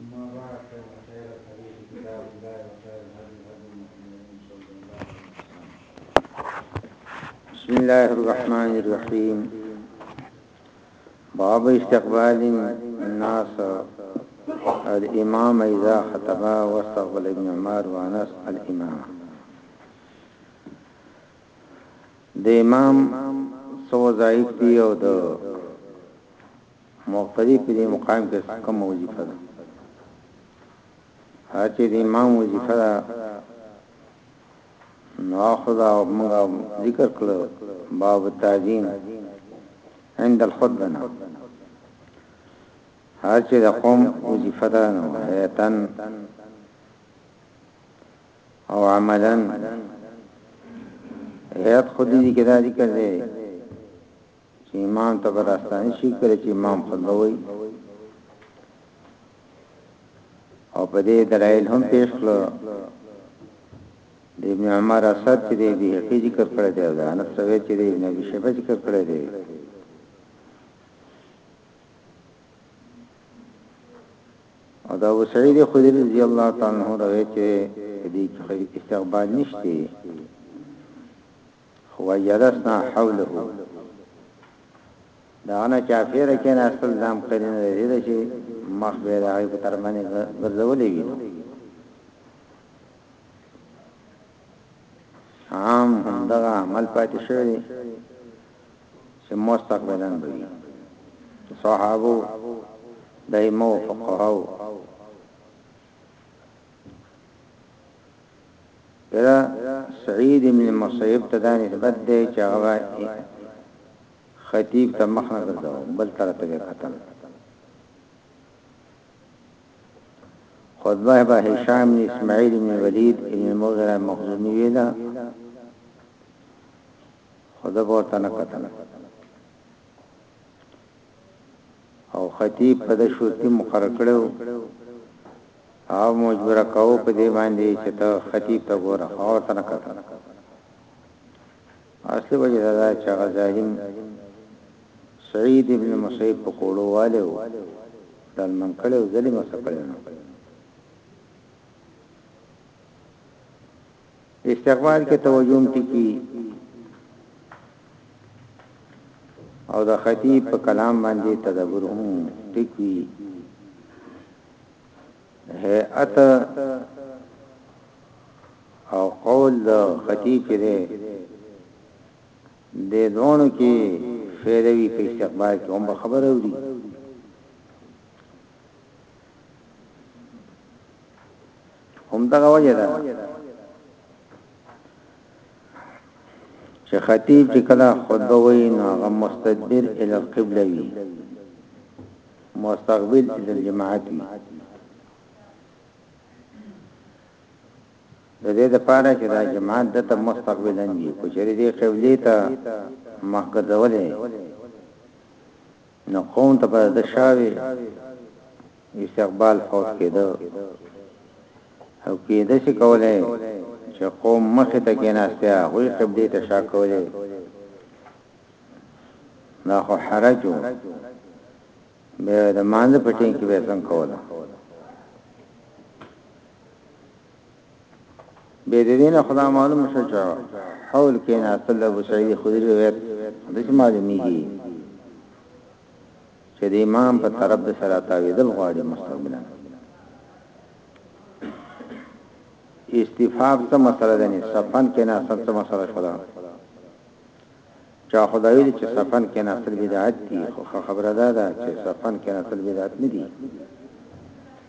اما بعد فان خير الحديث كتاب الله وخير الهدي هدي محمد صلى الله عليه وسلم بسم الله الرحمن الرحيم باب استقبال الناس الامام اذا خطب واستقبل ابن عمر وانس الامام د امام سو ضعیف دی او د مقتدی په دې مقام کې کوم وظیفه ده هرچې د امام وظیفه ده نو خدا موږ ذکر کړو باب التعظیم عند الخطبه هر چې د قوم وظیفه ده نو هیتن او عملا هیت خودی ذکر ذکر دی چې امام ته به راستانه شي کله چې امام خطبه وایي او په دې دلایل هم پیښ کړو د ابن عمر اثر چې دی به کې ذکر کړی دی دا نه سوي چې دی ابن ابي شيبه ذکر کړی دی او دا ابو سعید خدری رضی الله تعالی عنہ روایت دی چې استقبال نشته وجلسنا حوله داغنه چاپیر کې نه اصل دام کړی نه دی دا چې مخ به راغی په ترمنې ګرځولې وي عام هم دغه عمل پاتې شوی چې مستقبلا به صحابه دایمو فقهاو دا سعید ابن مصیب ته دا نسبت دی چې هغه خطیب ته مخ نه کړو بل تر ته قتل خطبه به هشام بن اسماعیل بن ولید ابن مغیره مخزومی ویلا خطبه ورته نه قتل او خطیب په د شرطي مقرر کړو او مجبور کاو په دې باندې چې ته خطیب ته ګوره او تنه کته اصلي وجه دا چې هغه ظالم سعید ابن مسیب په کوړو والو دل من کړو ظلم وسکړو استقبال کې توجهم ټکی او د خطیب په کلام باندې تدبر هم ټکی هيئت او قول د خطیب کې ده د دوانو کې فیروی په استقبال کې هم خبره ودی هم دغه وجه ده چې خطیب چې کله خطبه وایي نو هغه مستدبر ال القبله وي مستقبل ال الجماعت وي د دې لپاره چې دا جماعت د ته مستقبلا وي کو چې دې قبله ته مخ ګرځولې نو قوم ته په دشاوی استقبال فوت کیده او کیده شی کولی چه قوم مخی ته کیناسته هغوی قبلی ته شا کولی دا خو حرجو بیا د مانځ پټین کې به څنګه کوله بې د دینه خدا معلوم شو چې حول کې نه اصل ابو سعید خدری روایت د چې معلومیږي چې د امام په طرف د سره تاویدل غواړي مستقبلا استفاب څه مسله ده نه صفن کې نه اصل څه مسله شوه چا خدای دې چې صفن کې نه اصل بدعت دي خو خبره ده چې صفن کې نه اصل بدعت نه دي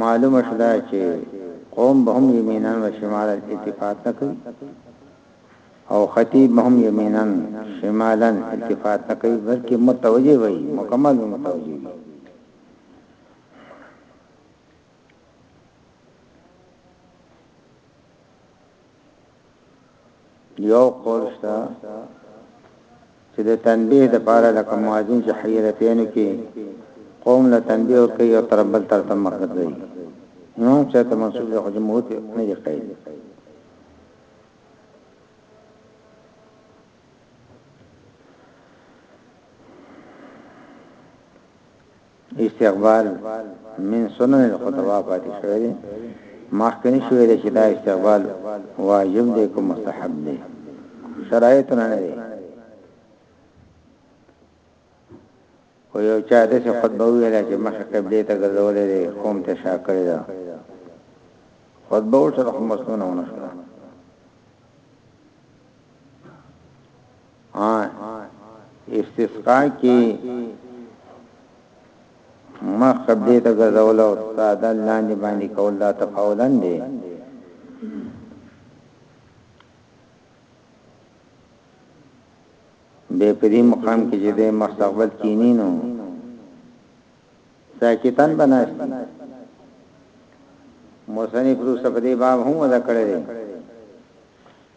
معلومه شوه چې قوم به هم یمیناً و شمالاً التفات نه کوي او خطیب به هم یمیناً شمالاً التفات نه کوي بلکې متوجه وي مکمل متوجه وي یو قول شته چې د تنبیه د پاره لکه مؤذن چې حیرتین کې قوم له تنبیه او کوي او تربل تر تم مخدر دی امام چې ته منصوب د جمهور نه دی قید استقبال من سنن الخطبه پاتې شوی دی مخکنی شوی دی چې دا استقبال واجب دی کوم مستحب دی شرایط نه دی خو یو چا د څه خطبه ویله چې مخ قبله ته ګرځولې دی قوم ته شاکړی دا خطبه ورته مسنونه ونه شو ها استسقا کې مخ قبله ته ګرځول او ساده لاندې باندې کول دا تفاوتن دي به په دې مقام کې چې د مستقبل کینی نو ساکتان بناست موسنی پرو سپدی باب هم ودا کړی دی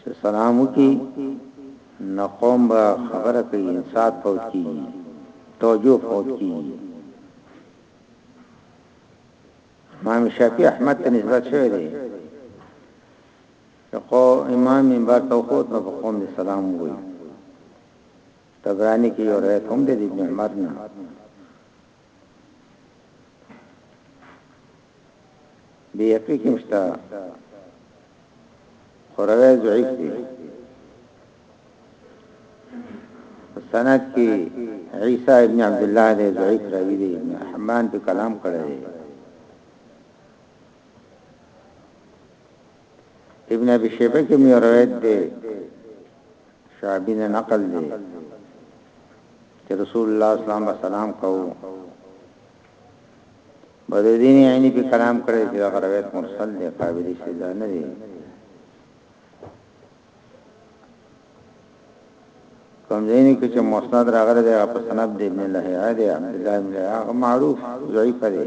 چې سلام وکړي نو قوم به خبره کوي انسات فوت کیږي توجه فوت کیږي امام شافعي احمد ته نسبت شوی دی چې قو امام منبر ته خود نو قوم دې سلام وایي تبرانی کې یو روایت هم دی ابن عمر نه دی حقیق مشتا خوروی ضعیف دی سند کی عیسی ابن عبدالله دی ضعیف روی دی ابن حمان پی کلام کرده ابن ابي شيبه کې مې روایت دی شعبي نه نقل دی چې رسول الله صلی الله علیه وسلم کوو بدرین عینی په کلام کړی چې دا روایت مرسل دی قابل استدلال نه دی کوم ځای کې چې مسند راغلی دی په سند دی ابن الله دی عبد الله بن هغه معروف ضعیف دی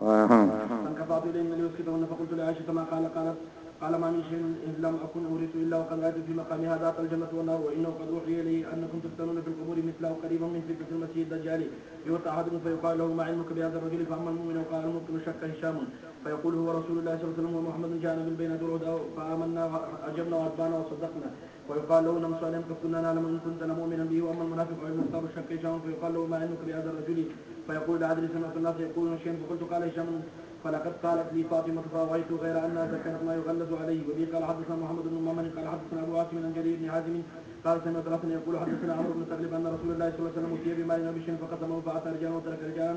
واه فانقطعت الى من يسكتون فقلت لعائشه ما قال قالت قال ما من شيء إن لم أكن أورث إلا وقد رأيت في مقام هذا الجنة والنار وإنه قد أوحي لي أنكم تفتنون في القبور مثله قريبا من فتنة المسيح الدجال يوطى أحدكم فيقال له ما علمك بهذا الرجل فأما المؤمن وقال المؤمن شك هشام فيقول هو رسول الله صلى الله عليه وسلم ومحمد جاءنا من بين الرعود فآمنا وأجبنا وأتبعنا وصدقنا ويقال له نمس عليهم قد كنا نعلم إن كنت لمؤمنا به وأما المنافق والمختار شك هشام فيقال له ما علمك بهذا الرجل فيقول لا أدري سمعت الناس يقولون شيئا فقلت قال هشام فلقد قالت لي فاطمة فأوعيت غير أنها ذكرت ما يغلظ عليه وبي قال حدثنا محمد بن مؤمن قال حدثنا أبو عاصم عن جرير بن حازم قال سمعت رسول يقول حدثنا عمرو بن تغلب أن رسول الله صلى الله عليه وسلم أتي بماء نبش فقدمه فأتى رجالا وترك رجالا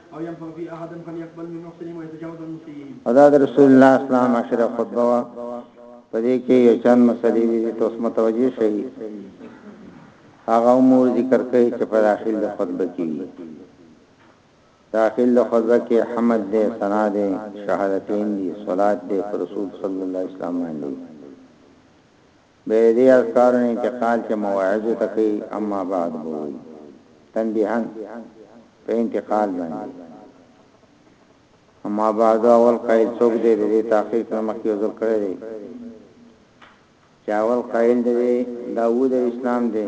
او يم ففي احد فليقبل من محسن ويتجاوز عن مسيئه او دا رسول الله اسلام اخره خطبه وا پدې کې یو چن مسلې دي ته اوس متوجي شي هغه امور ذکر کوي چې په داخل د خطبه کې وي داخل د خطبه کې حمد دې ثنا دې شهادتین دي صلات دې پر رسول صلی الله علیه وسلم باندې به يې دې اذکارو نه انتقال چې مواعظو ته کوي اما بعد به ووايي، تنبيهاً، په انتقال باندې، اما بعد، اول قائل څوک دی؟ د دې تحقیق نه مخکې یو ځل کړی دی چې اول قائل د دې دعوو د اسلام دی.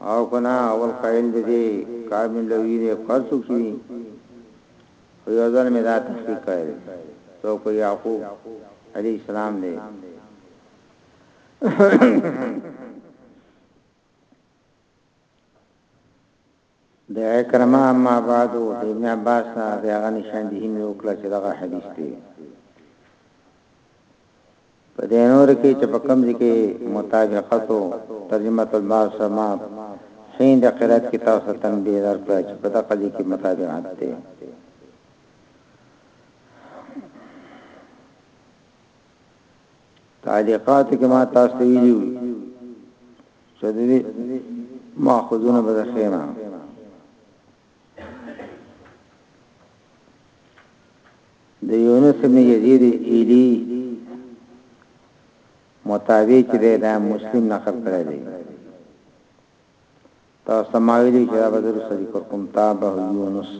او که نه اول قائل د دې کار مې له وينې کار څوک چې دي خو يو ځل مې دا تحقيق کړی دی څوک په يعقوب عليه السلام دی د اکرمه اما بعد او ابن عباس نه هغه نشان دي هم وکړه چې دا حدیث دی په دې نورو کې چې په کوم ځای کې مطابقت و، ترجمة الباب سره ما حين د قرائت کې تاسو ته تنبيه درکړه چې په دغه ځای کې مطابقت دی. تعليقاتو کې ما تاسو ته ویلي وو چې د دې ماخذونه به ښه نه د یونس بن یزید ایلی مطابق چې دا مسلم نقل کړی دی تا سماویلی چې دا بدر صدیق کوم تابه یونس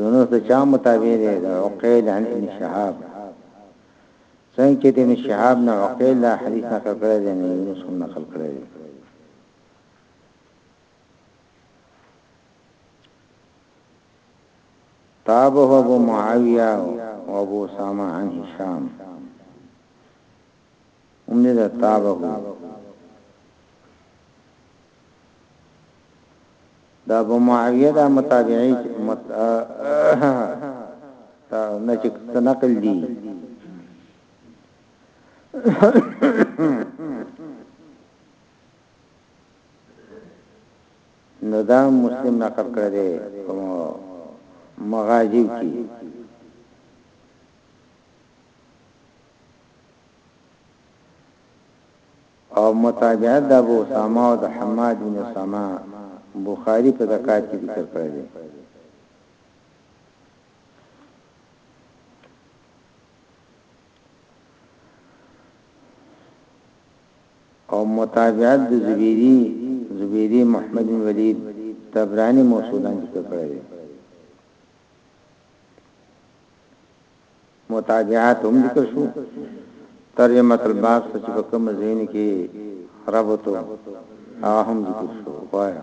یونس د چا مطابق دی دا عقیل عن ابن شهاب څنګه چې د ابن شهاب نه عقیل دا حدیث نقل کړی دی نه یونس هم نقل کړی دی تابه ابو معاویه و ابو اسامه عن هشام امنی دا تابه دا ابو معاویه دا متابعی مت تا نچک نقل دی نو دا مسلم نقل کړی دی په مغازیو کې او متابعت د ابو اسامه او د حماد بن اسامه بخاری په زکات کې ذکر کړی دی او متابعت د زبيري، زبيري محمد بن وليد، طبراني موصولا ذکر کړی دی. متابعات هم ذکر شو ترجمه الباب څخه په کوم ځین کې ربطو هغه هم ذکر شو وایا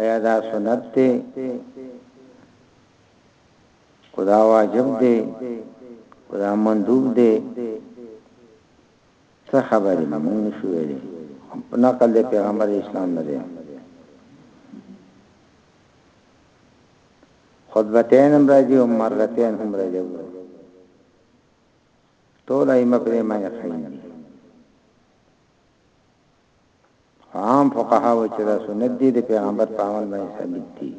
ایا دا سنت دی خدا واجب دی خدا مندوب دی څه خبرې مونږ شو ویلې په نقل د پیغمبر اسلام نه دی خطبتین هم راځي او مرتين هم راځي ټول ایمه پرې معنی خاين دي عام فقها و چې دا سنت دي د پیغمبر په عمل باندې ثابت دي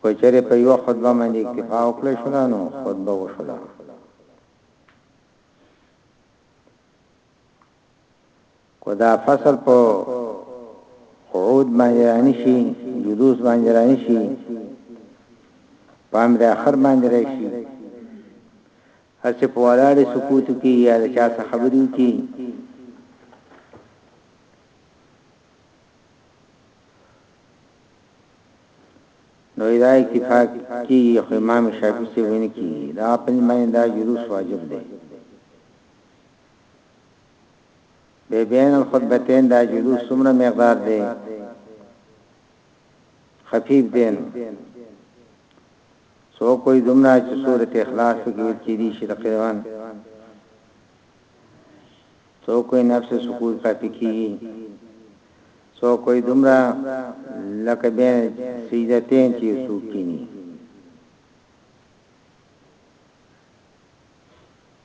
کو چېرې په یو خطبه باندې اکتفا وکړې شو نو خطبه وشوله کو دا فصل په قعود باندې رانی شي جلوس باندې رانی شي پام د اخر باندې راشي هر چې په ولاړې سکوت وکړي یا د چا سره خبرې وکړي نو دا اتفاق کی خو امام شافعی سے وین کی دا په معنی دا جلوس واجب دی به بین الخطبتین دا جلوس څومره مقدار دی خفیف دین څوک وایي دومره چې سورت اخلاص پکې ویل کیدی شي تقریبا څوک وایي نفس سکور کافي کیږي څوک وایي دومره لکه به سجدتین چې څوک کینی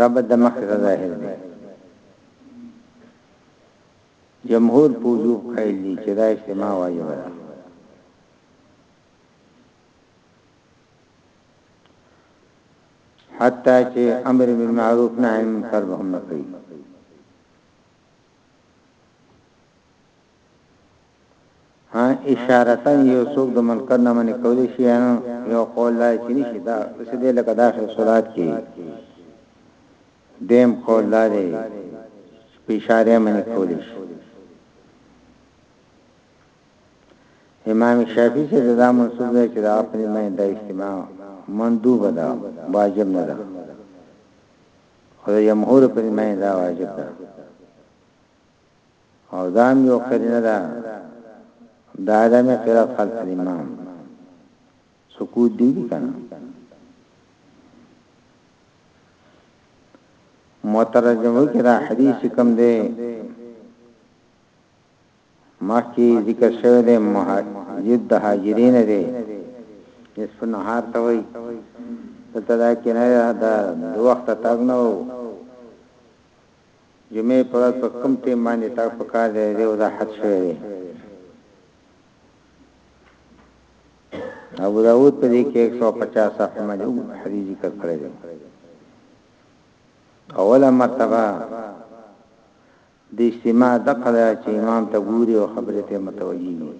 رب د مخ ظاهر دی جمهور پوجوب قائل دي چې دا اجتماع واجب ده حتی چې امر بالمعروف نهي عن المنکر به هم نه کوي ها اشارتا یو څوک د منکر نه منې کولی شي نو یو قول دا چې نشي دا څه دی لکه دا شی صلات کې دیم قول دا دی په اشاره منې کولی شي امام شافعي چې دا منصوب دی چې دا خپل مې د استماع مندوب ده واجب نه ده خو جمهور په مې دا واجب ده او دا هم یو قرینه ده د عدم قرات خلف الامام سکوت دی کنه مترجمه کې دا حدیث کوم دی مخکې ذکر شوی دی مهاجد د هاجرین دی نصف نهار ته وای دلته دا کې نه دا د وخت تاګ نه وو جمعې په ورځ په کوم ټیم باندې تګ په کار دی ددې وضاحت شوی دی. ابوداود په دې کې یو سوه او پچاس صفحې باندې اوږد حدیث ذکر کړی دی. اوله مرتبه د استماع دقه ده چې امام ته ګوري او خبرې ته متوجي وي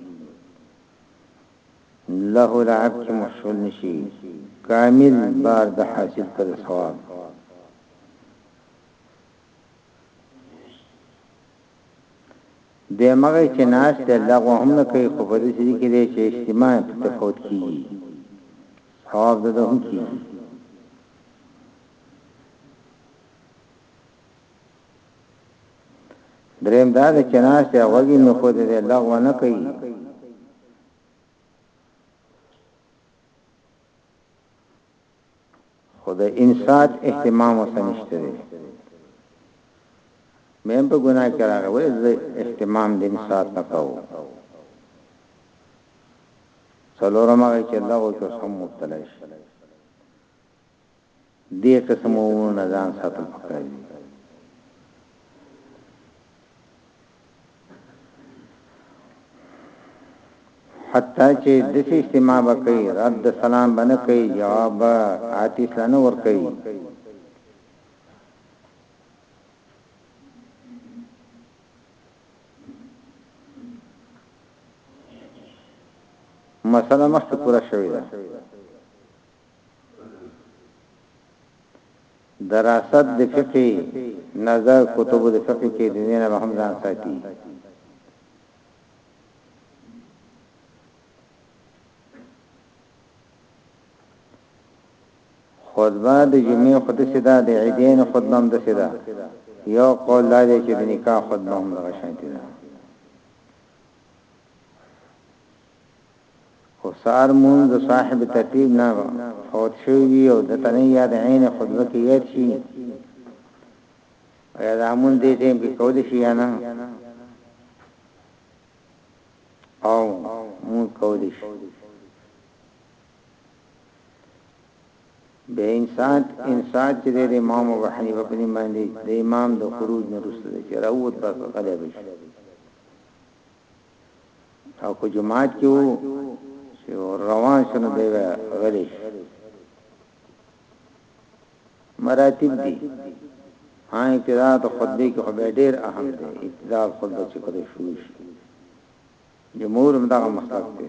له لعب کې مشغول نشي کامل بار د حاصل کړ ثواب دی مغه چې ناش دی لغو هم نه کوي خو په دې سړي کې دی چې اجتماع په تفاوت کیږي ثواب د هم کیږي دریم دا د چناش دی وګي نو خو دې لغو نه کوي خو د انسات اهتمام وسه نشته دی مې په ګناه کې راغی وې زه اهتمام د انسات نه کوم څلورم هغه چې الله او قسم مبتلا شي دې قسمونه ځان ساتل پکاري حتی چې دسی استماع به کوي رد سلام به نه کوي جواب به آتیس لنه ور کوي مسله مخکې پوره شوې ده دراست د فقه نظر کتب د فقه کې د دینه به هم ځان ساتي خطبه د جمعې خطبه سدا د عیدین خطبه هم د سدا یو قول دا دی چې د نکاح خطبه هم د غشانتی ده خو سهار لمونځ د صاحب ترتیب نه فوت شوی وي او د تنه یا د عین خطبه کې یاد شي ایا دا لمونځ دې ټیم کې کول شي یا نه او مون کول شي به انسان انسان چې د امام ابو حنیفه په نوم باندې د امام د خروج نه رسول چې راووت بس غلې بشي او کو جماعت کې وو چې روان شنو دی غلی مراتب دي ها ابتدا د خطبه کې خو ډېر اهم دی ابتدا خطبه چې کړو شروع شي جمهور هم دا مسلک دی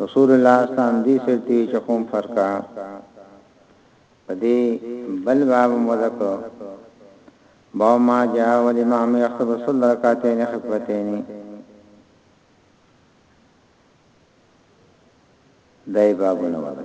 رسول الله اسلام دې سرتي چې قوم فرقه په دې بل باب مذکر با ما جاء والامام يخطب صلى ركعتين خطبتين دای بابونه ولا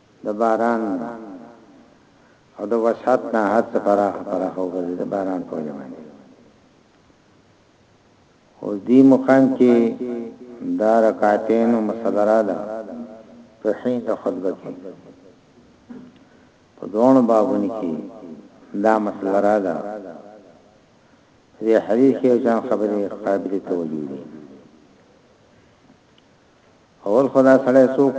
د باران او د وسعت نه هر څه پراخ پراخ وګرځي د باران په وجه باندې او دې مقام کې دا رکعتین او مصدره ده په حین د خطبه کې په دوه بابونو کې دا مسله را ده دې حدیث کې ځان خبرې قابلیت وجودي اول خدا سړی څوک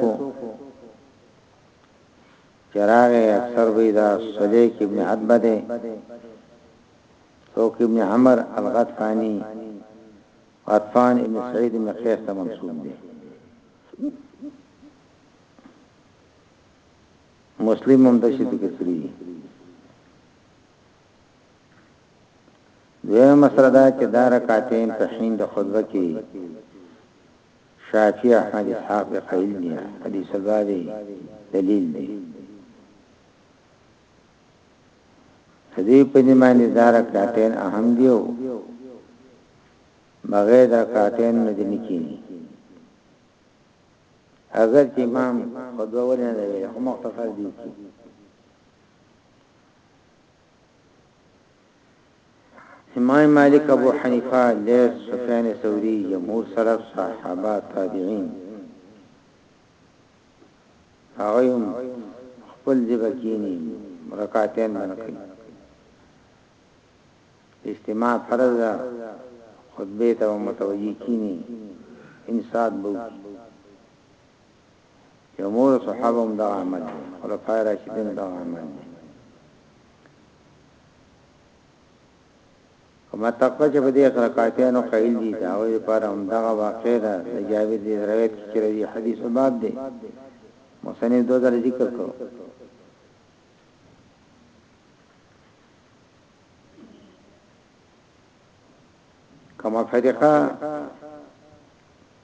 چراغ اکثر وی دا صدیق ابن حدبه ده څوک ابن عمر الغطفانی غطفان ابن سعید ابن قیس ته منسوب دی مسلم هم د شي ذکر کړی دویم مسله دا چې دا رکعتین په حین د خطبه کې شافعی احمد اسحاق به قیل دی حدیث البابی دلیل دی دې په دې باندې دا رکعتین اهم دی او بغیر رکعتین نه دي کینی اگر چې امام خطبه ولنه وي خو مختصر دی کی امام مالک ابو حنیفه لیث سفیان ثوری جمهور سلف صحابه تابعین هغه هم خپل ځبه کینی رکعتین باندې کوي استماع فرض ده خطبه ته متوجی کینی انصات بو جمهور صحابه هم دا عمل دی خلفاء راشدین دا عمل دی کما تقوا چې په دې رکعاتانو قائل دي دا وې پر هم دا واقع ده د جابر دې روایت کې راځي حدیث باب دی مصنف دو در ذکر کو کما فرقه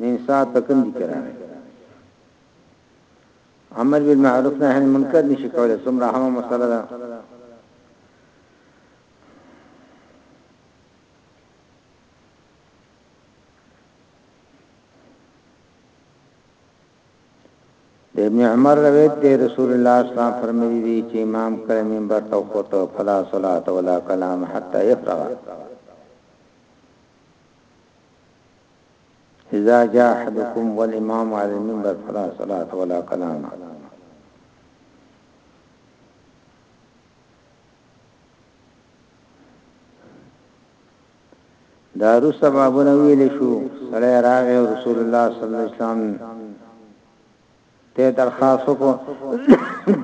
نیم ساعت په کوم ذکر راغی عمل بالمعروف نهی عن منکر نشي کولای څومره هم مسله ده د ابن عمر روایت دی رسول الله صلی الله علیه وسلم فرمایلی دی چې امام کله منبر ته وخته فلا صلاه ولا کلام حتا يفرغ اذا جاء احدكم والامام على المنبر فلا صلاه ولا كلام دارو سبابونه ویل شو سړی راغی رسول الله صلی الله علیه وسلم ته درخواست وکړو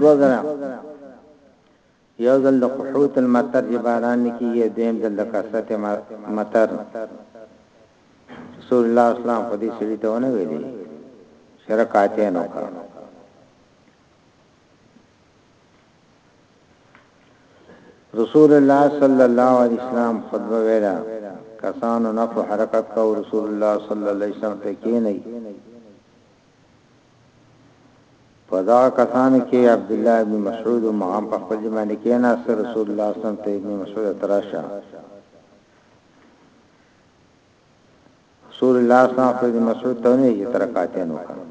دوزره یو ځل د قحوط المطر چې باران نه کیږي او دویم ځل د کثرت مطر. رسول الله اسلام خو دې سړي ته ونه ویلي چې رکعتین وکړه. رسول الله صلی الله علیه وسلم خطبه ویلا کسانو نفو حرکت کو رسول الله صلی الله علیه وسلم ته کینی په دغه کسانو کي عبدالله ابن مسعود هم هم په خپل ځای باندي کښېناست، رسول الله صلی الله علیه وسلم ته ابن مسعود ته راشه، رسول الله صلی الله علیه وسلم ابن مسعود ته وویل چې ترکاتین وکړه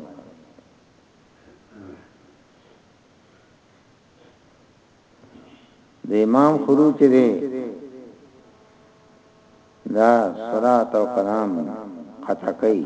د امام خروج دی دا صلات او کلام قطع کوي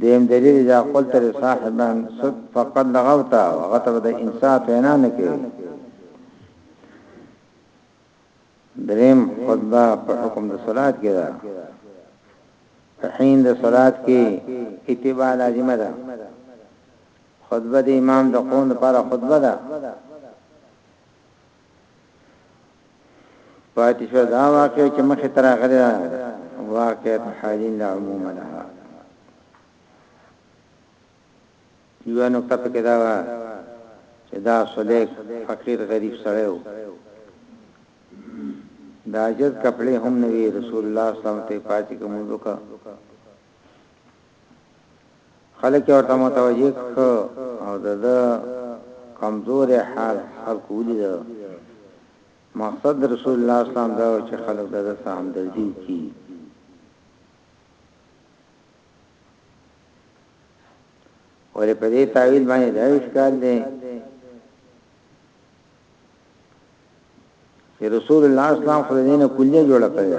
دویم دلیل اذا قلت لصاحبا سد فقد لغوت هغه ته د انصاف وینا نه کوي دریم خطبه په حکم د صلات کې ده په حین د صلات کې اتباع لازمه ده خطبه د امام د قوم لپاره خطبه ده پاتې شو دا واقع چې مخې تر غلې واقع ته حالین لا عموم ده یو نو کته کې دا وا چې دا صلیک فقیر غریب سره و دا جز کپڑے هم نوی رسول الله صلی الله علیه وسلم ته پاتې کوم دوکا خلک ورته متوجه ک او د کمزور حال خلق ولید مقصد رسول الله صلی الله علیه وسلم دا چې خلک د سام دردی کی ورې په دې تعویل باندې دا اشکال دی چې رسول الله صلی الله علیه وسلم خو دینه کلیه جوړه کړې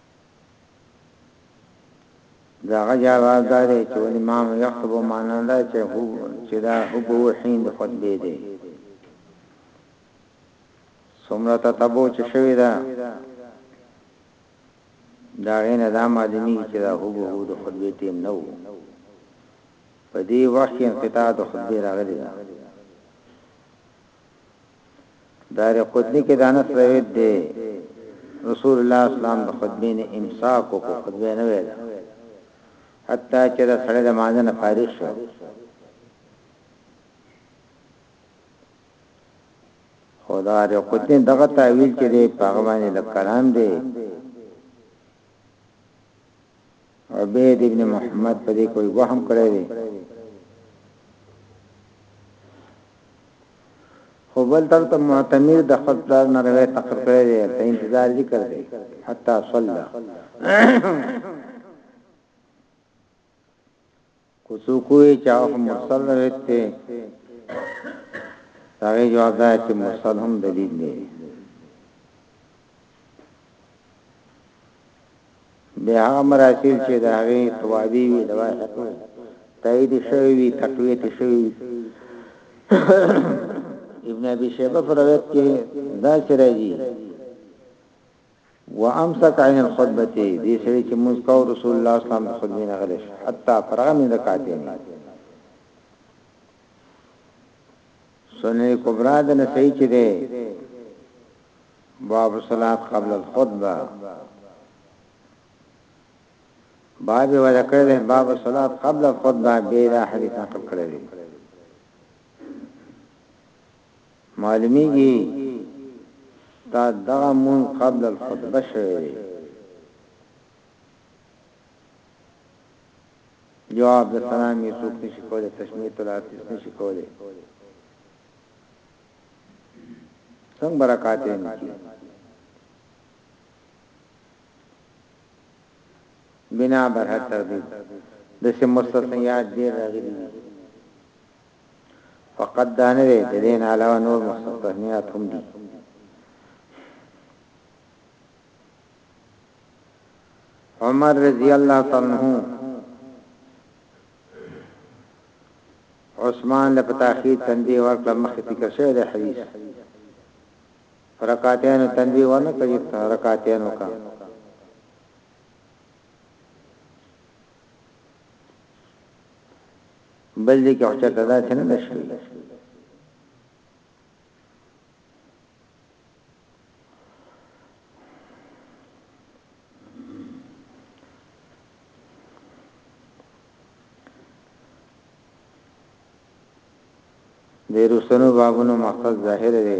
د هغه جواب دا دی چې والامام يخطب معنا دا چې هو چې دا حب او حين د خطبه دی څومره تتبو چې شوی دا دا غینه دا معلومی چې دا حب او د خطبه ټیم نه وو په دې وخت کې انقطاع د خطبه راغلی دا دار قطنی کې دانس روایت دی رسول الله اسلام د خطبې نه امساک او خطبه نه ویل حتی چې د سړی د مانځ نه فارغ شو خدا ر قطنی دغه تعویل چې دی په هغه باندې د کلام دی عبید ابن محمد په دې کوئی وهم کړی دی خو بل تر ته معتمر د خپل پلار نه روي تقر کړی دی ته انتظار ذکر دی حتا صلی که څوک ووایي چې هغه خو مرسل روایت دی د هغې جواب دا چې مرسل هم دلیل دی بیا هغه مراسل چې د هغې توابی وي د واحد تایید شوی وي تقویت شوی وي ابن ابي شيبه فرويت کې دا چې راځي وامسک عن الخطبه دې سړي چې موږ کو رسول الله اسلام د خطبې نه غلې حتا فرغ من رکعتین سنن کبرا د نسائی چې ده باب صلات قبل الخطبه باب ولا کړل باب صلات قبل الخطبه به دا حدیث نقل کړل معلومیږي تا دغه مونځ قبل الخطبه شوی دی. جواب د سلام یې څوک نشي کولای تشمیت العاطس نشي کولای څنګه برکات یې نشي بنا بر هر تردید د سم مستثنیات ډیر راغلي دي فقط دا نه دی د دین علاوه نور مستثنیات هم دي عمر رضی الله تعالی عنہ عثمان له تاخير تنبيه ورکړه مخکې فکر شوی دی حدیث رکعتین تنبيه ونه کړی رکعتین وکړه بل دې کې حجت ادا څنګه ده شوی د رسنو بابونو مقصد ظاهر دی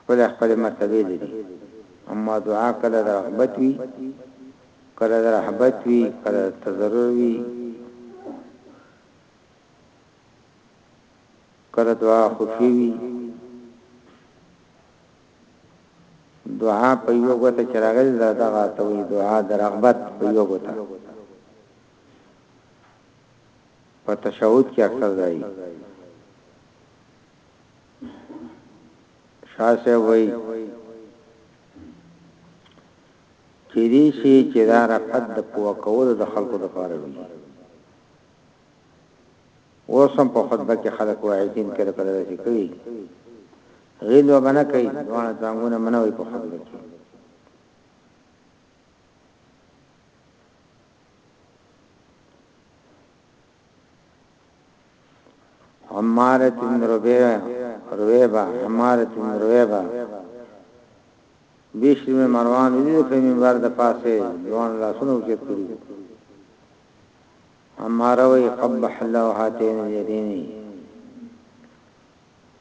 خپلې خپلې مرتبې لري اما دعا کله د رغبت وي کله د رحبت وي کله د تضرر وي کله دعا خوشي وي دعا په یو غوته چرغل دا دغه ته وي دعا د رغبت په یو غوته په تشهود کې اکثر ځای شاه صاحب وایي چې دې شي چې دا رقد د پوه کولو د خلکو د پاره وي اوسم په خطبه کې خلک واعظین کړه کړه چې کوي غیل و بنا کوي دوانه څنګه منوي په خطبه کې عمارت بن ربيعه رويبه عمارت بن رويبه بشر بن مروان دې په منبر د پاسه دوان لاسونو کې کړو عمار وی قبح الله هاتين اليدين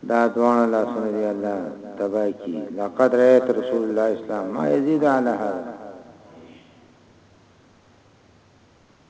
دا دوان لاسونو دې الله تبا کی لقد رأيت رسول الله اسلام ما يزيد على هذا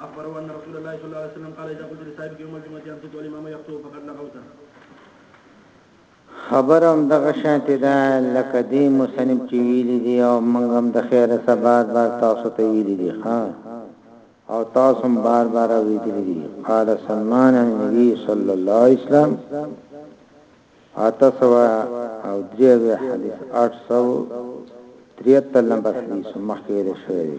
اخبره ان رسول الله صلی الله علیه وسلم قال اذا قلت لصاحبك يوم الجمعه امسك والامام يخطب فقد لغوت خبرم دغه شانت ده لکه دی مصنف چې ویلي دی او موږ هم د خیره سبات بار تاسو ته ویلي دی ها او تاسو هم بار بار ویلي دی قال سلمان النبي صلی الله علیه وسلم اتسوا او دریوه حدیث 873 نمبر حدیث مخکې شوی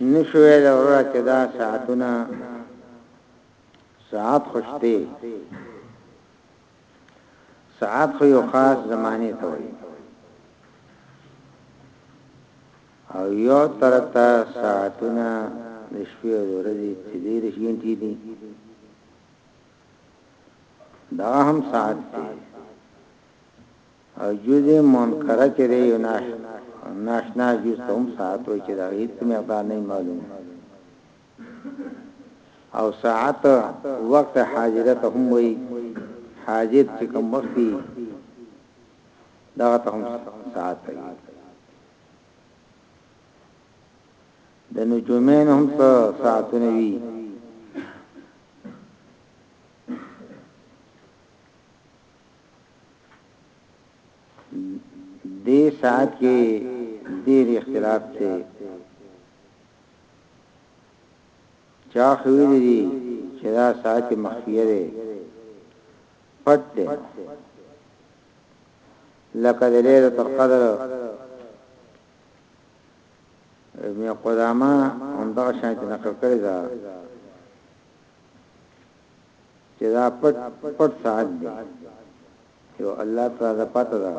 نشو ویل وروره چې دا ساعتونه ساعت خوشته ساعت خو یو خاص زمانه ته وي او یو ترتا ساعتونه د شپې او ورځې چې دې رښین دي دا هم ساعت دی او جز منکره چې دی یو ناش ناشنا جز ته هم ساعت وایي چې دا هیڅ مقدار نه معلوم او ساعت وقت حاضره ته هم وایي حاضر چې کوم وخت دا ته هم ساعت دی د نجومین هم څه ساعتونه وی دې ساعت کې ډېر اختلاف دی چا خویل دي چې دا ساعت مخفیه دی پټ دی لکه د ليله القدر ابن قدامه هم دا شانت نقل کړی دا چې دا پټ پټ ساعت دی چې الله تعالی دا پته ده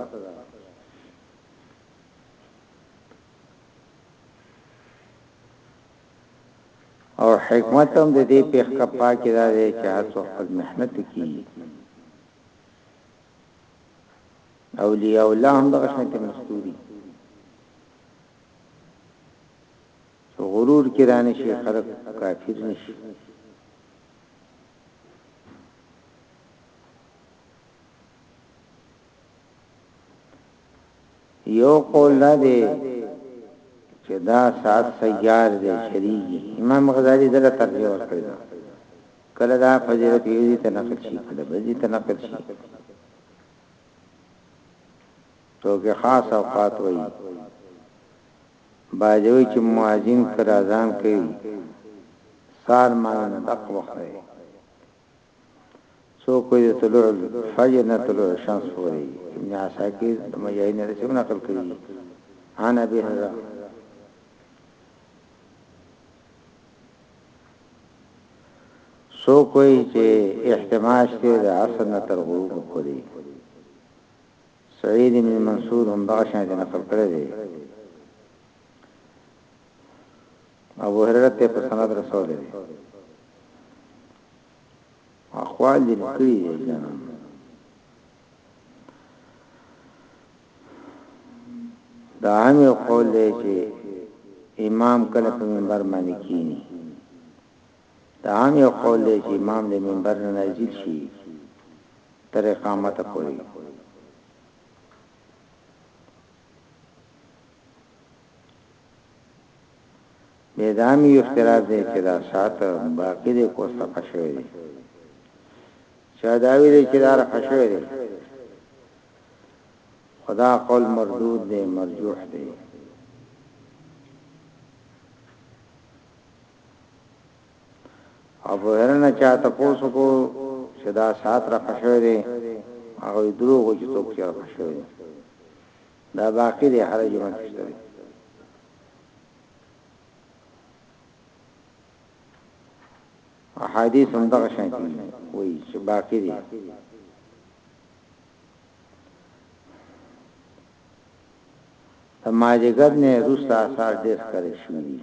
او حکمت هم د دې په خپا کې دا دی چې هر څوک خپل محنت کوي اولیاء الله هم دغه شان کې مستوري چې غرور کې رانه شي خلک کافر نه شي یو قول دا دی چې دا سات سیار دی شریږي امام غزالی دغه ترجیح ورکړی دا کله دا فضیلت یوزی ته نقل شي کله بزی ته نقل شي تو کې خاص اوقات وایي بای د وی چی مؤذن کله اذان کوی سهار لمانځه نه دقه وخت دی څوک وی د طلوع الفجر نه طلوع الشمس پوری ابن عساکر د مجاهد نه رسم نقل کړی عن ابي هريره سو کوئی چې احتماج ته د عصر نه تر غروب پورې سعيد ابن منصور هم دغه شان نقل کړی دی ابو هريره ته په سند رسول دی اقوال دې کړی دی جنان دا هم یو قول دی چې امام کله په منبر باندې کینی دا هم یو قول دی چې امام د منبر نه نازل شي تر اقامت پورې به دا می اختلاف دی چې دا سات باقی دی کو څه پښوی دی چا دا ویل چې دا رخصوی دی خدا قول مردود دی مرجوح دی ابو هرره نه چا تاسو کو چې دا سات را قشوي دي هغه دروغ چې څوک یې را قشوي دي دا باقی دی حرج مکشته دی احادیث هم دغه شانتی وی چې باقی دی د مازیګر نه وروسته آثار ډېر ښکاره شوي دي.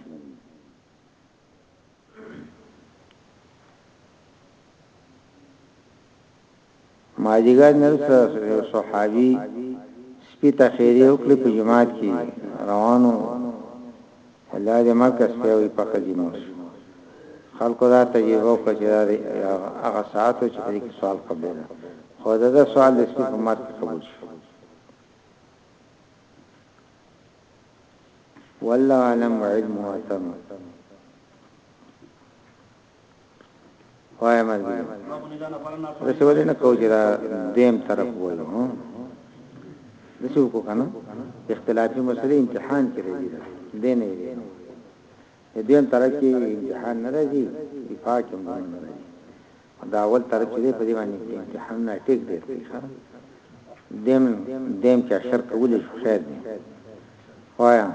مازیګر نه وروسته یو صحابي سپي ته خیرې وکړې په جماعت کې روانو الله دې مرکز پیوي په خزینو خلکو دا تجربه وکړه چې هغه ساعت چې په دې کې سوال قبول خو دا سوال د سپي په مرګ قبول شو والله اعلم وعلم واتم وای مرګي رسې ولې نه کوو چې دا دیم طرف وایو د څه کو کنه اختلافي مسلې امتحان کې راځي دې نه وي دې دیم طرف کې امتحان نه راځي وفاق هم نه راځي خو دا اول طرف چې دی په دې باندې چې امتحانونه ټیک ډیر کوي ښه دیم دیم چې شر کولی شو خیر دی وایم